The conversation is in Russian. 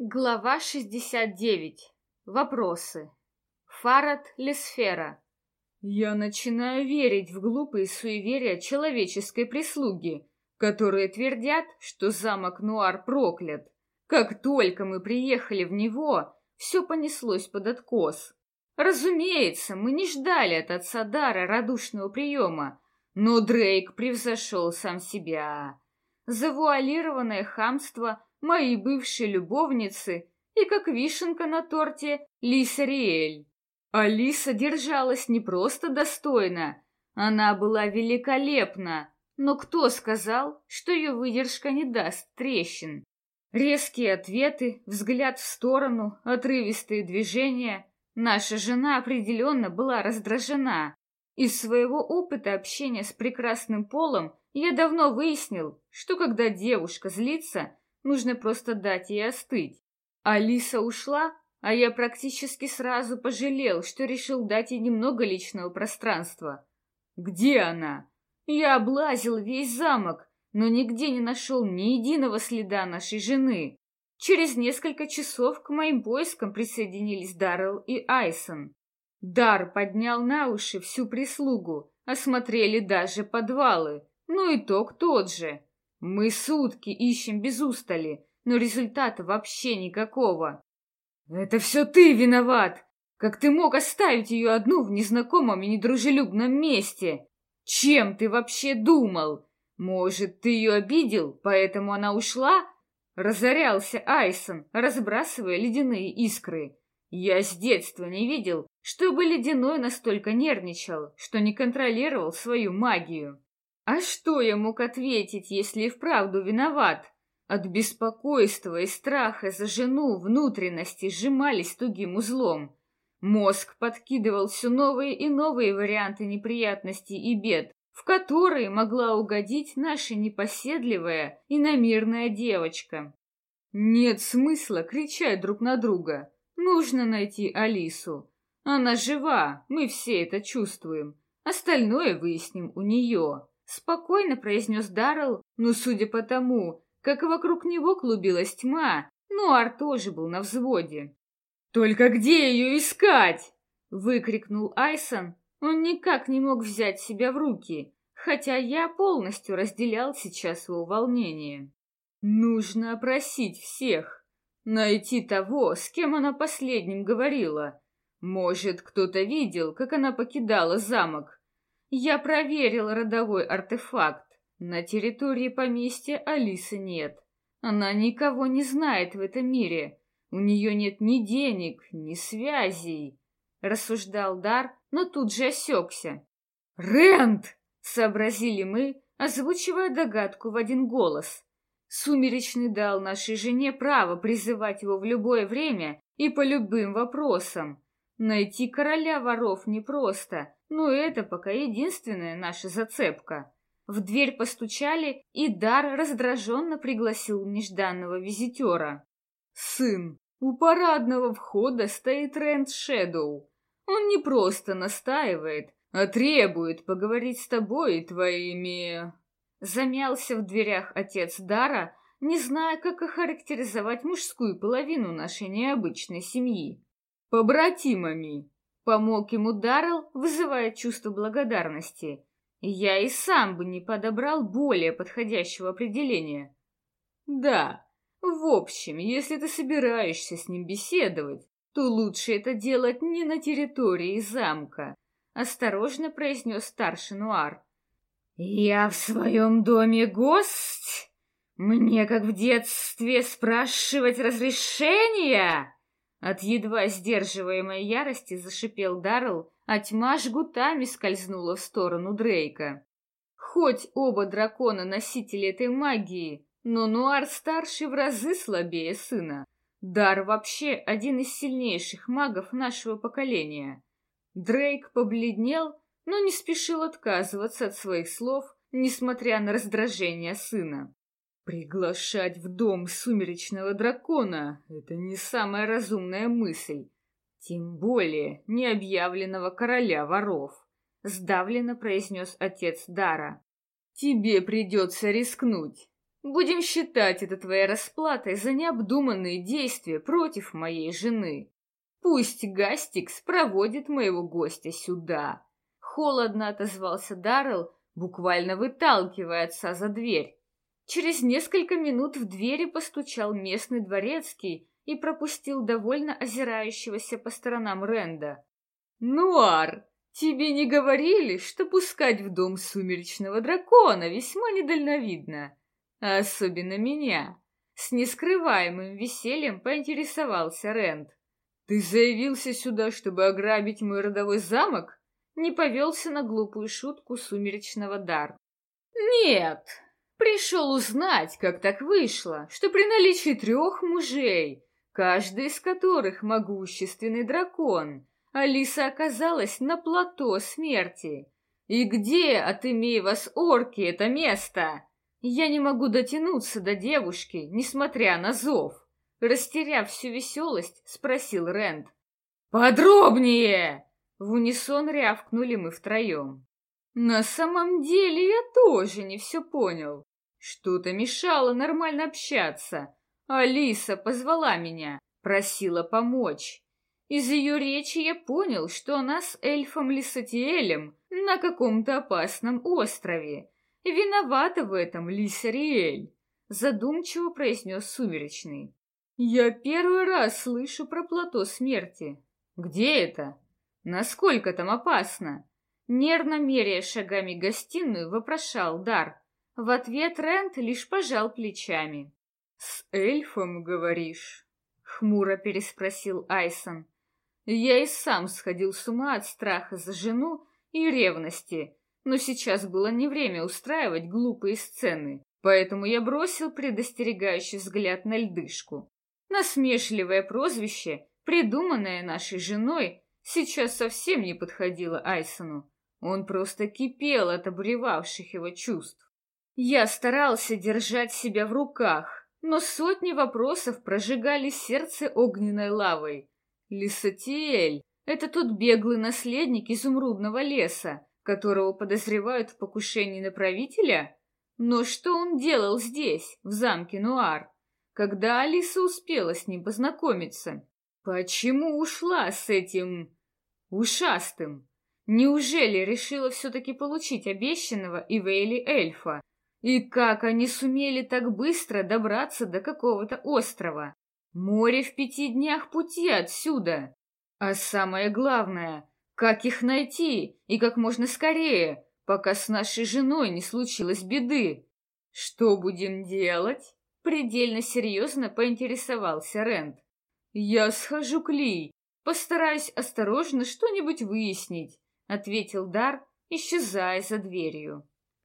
Глава 69. Вопросы. Фарад Лесфера. Я начинаю верить в глупые суеверия человеческой прислуги, которые твердят, что замок Нуар проклят. Как только мы приехали в него, все понеслось под откос. Разумеется, мы не ждали от отца Дара радушного приема, но Дрейк превзошел сам себя. Завуалированное хамство моей бывшей любовницы и, как вишенка на торте, Лиса Риэль. Алиса держалась не просто достойно, она была великолепна, но кто сказал, что ее выдержка не даст трещин? Резкие ответы, взгляд в сторону, отрывистые движения. Наша жена определенно была раздражена. Из своего опыта общения с прекрасным полом я давно выяснил, что когда девушка злится, нужно просто дать ей остыть. Алиса ушла, а я практически сразу пожалел, что решил дать ей немного личного пространства. Где она? Я облазил весь замок, но нигде не нашел ни единого следа нашей жены. Через несколько часов к моим поискам присоединились Даррелл и Айсон. Дар поднял на уши всю прислугу, осмотрели даже подвалы. Ну, итог тот же. Мы сутки ищем без устали, но результата вообще никакого. Это все ты виноват! Как ты мог оставить ее одну в незнакомом и недружелюбном месте? Чем ты вообще думал? Может, ты ее обидел, поэтому она ушла? Разорялся Айсон, разбрасывая ледяные искры. Я с детства не видел, чтобы ледяной настолько нервничал, что не контролировал свою магию. А что я мог ответить, если и вправду виноват? От беспокойства и страха за жену внутренности сжимались тугим узлом. Мозг подкидывал все новые и новые варианты неприятностей и бед, в которые могла угодить наша непоседливая и намирная девочка. Нет смысла кричать друг на друга. Нужно найти Алису. Она жива, мы все это чувствуем. Остальное выясним у нее. Спокойно произнес Даррелл, но судя по тому, как вокруг него клубилась тьма, Нуар тоже был на взводе. «Только где ее искать?» — выкрикнул Айсон. Он никак не мог взять себя в руки, хотя я полностью разделял сейчас его волнение. «Нужно опросить всех, найти того, с кем она последним говорила. Может, кто-то видел, как она покидала замок, я проверил родовой артефакт. На территории поместья Алисы нет. Она никого не знает в этом мире. У нее нет ни денег, ни связей. Рассуждал Дар, но тут же осекся. «Рент!» — сообразили мы, озвучивая догадку в один голос. Сумеречный дал нашей жене право призывать его в любое время и по любым вопросам. Найти короля воров непросто, но это пока единственная наша зацепка. В дверь постучали, и Дар раздраженно пригласил нежданного визитера. «Сын, у парадного входа стоит Рэнд Шэдоу. Он не просто настаивает, а требует поговорить с тобой и твоими...» Замялся в дверях отец Дара, не зная, как охарактеризовать мужскую половину нашей необычной семьи. «Побратимами!» Помог ему Даррелл, вызывая чувство благодарности. Я и сам бы не подобрал более подходящего определения. Да, в общем, если ты собираешься с ним беседовать, то лучше это делать не на территории замка, осторожно произнес старший Нуар. Я в своем доме гость? Мне, как в детстве, спрашивать разрешения? От едва сдерживаемой ярости зашипел Даррелл, а тьма жгутами скользнула в сторону Дрейка. Хоть оба дракона носители этой магии, но Нуар-старший в разы слабее сына. Дар вообще один из сильнейших магов нашего поколения. Дрейк побледнел, но не спешил отказываться от своих слов, несмотря на раздражение сына. Приглашать в дом сумеречного дракона — это не самая разумная мысль. Тем более необъявленного короля воров, — сдавленно произнес отец Дара. Тебе придется рискнуть. Будем считать это твоей расплатой за необдуманные действия против моей жены. Пусть Гастикс проводит моего гостя сюда. Холодно отозвался Даррелл, буквально выталкивая отца за дверь. Через несколько минут в двери постучал местный дворецкий и пропустил довольно озирающегося по сторонам Ренда. «Нуар, тебе не говорили, что пускать в дом сумеречного дракона весьма недальновидно? особенно меня!» С нескрываемым весельем поинтересовался Рэнд. «Ты заявился сюда, чтобы ограбить мой родовой замок?» Не повелся на глупую шутку сумеречного дар. «Нет, пришел узнать, как так вышло, что при наличии трех мужей, каждый из которых могущественный дракон, Алиса оказалась на плато смерти. И где, отымей вас, орки, это место? Я не могу дотянуться до девушки, несмотря на зов. Растеряв всю веселость, спросил Рэнд. «Подробнее!» В унисон рявкнули мы втроем. На самом деле я тоже не все понял. Что-то мешало нормально общаться. Алиса позвала меня, просила помочь. Из ее речи я понял, что она с эльфом Лисатиэлем на каком-то опасном острове. Виновата в этом Лисариэль, задумчиво произнес Сумеречный. Я первый раз слышу про плато смерти. Где это? Насколько там опасно? Нервно меряя шагами гостиную, вопрошал Дар. В ответ Рент лишь пожал плечами. «С эльфом, говоришь?» — хмуро переспросил Айсон. «Я и сам сходил с ума от страха за жену и ревности, но сейчас было не время устраивать глупые сцены, поэтому я бросил предостерегающий взгляд на льдышку. Насмешливое прозвище, придуманное нашей женой, сейчас совсем не подходило Айсону. Он просто кипел от обуревавших его чувств. Я старался держать себя в руках, но сотни вопросов прожигали сердце огненной лавой. Лисатиэль — это тот беглый наследник изумрудного леса, которого подозревают в покушении на правителя? Но что он делал здесь, в замке Нуар? когда Алиса успела с ним познакомиться. Почему ушла с этим ушастым? Неужели решила все-таки получить обещанного Ивейли эльфа? И как они сумели так быстро добраться до какого-то острова? Море в пяти днях пути отсюда. А самое главное, как их найти и как можно скорее, пока с нашей женой не случилось беды? Что будем делать? Предельно серьезно поинтересовался Рэнд. «Я схожу к Ли, постараюсь осторожно что-нибудь выяснить», — ответил Дар, исчезая за дверью.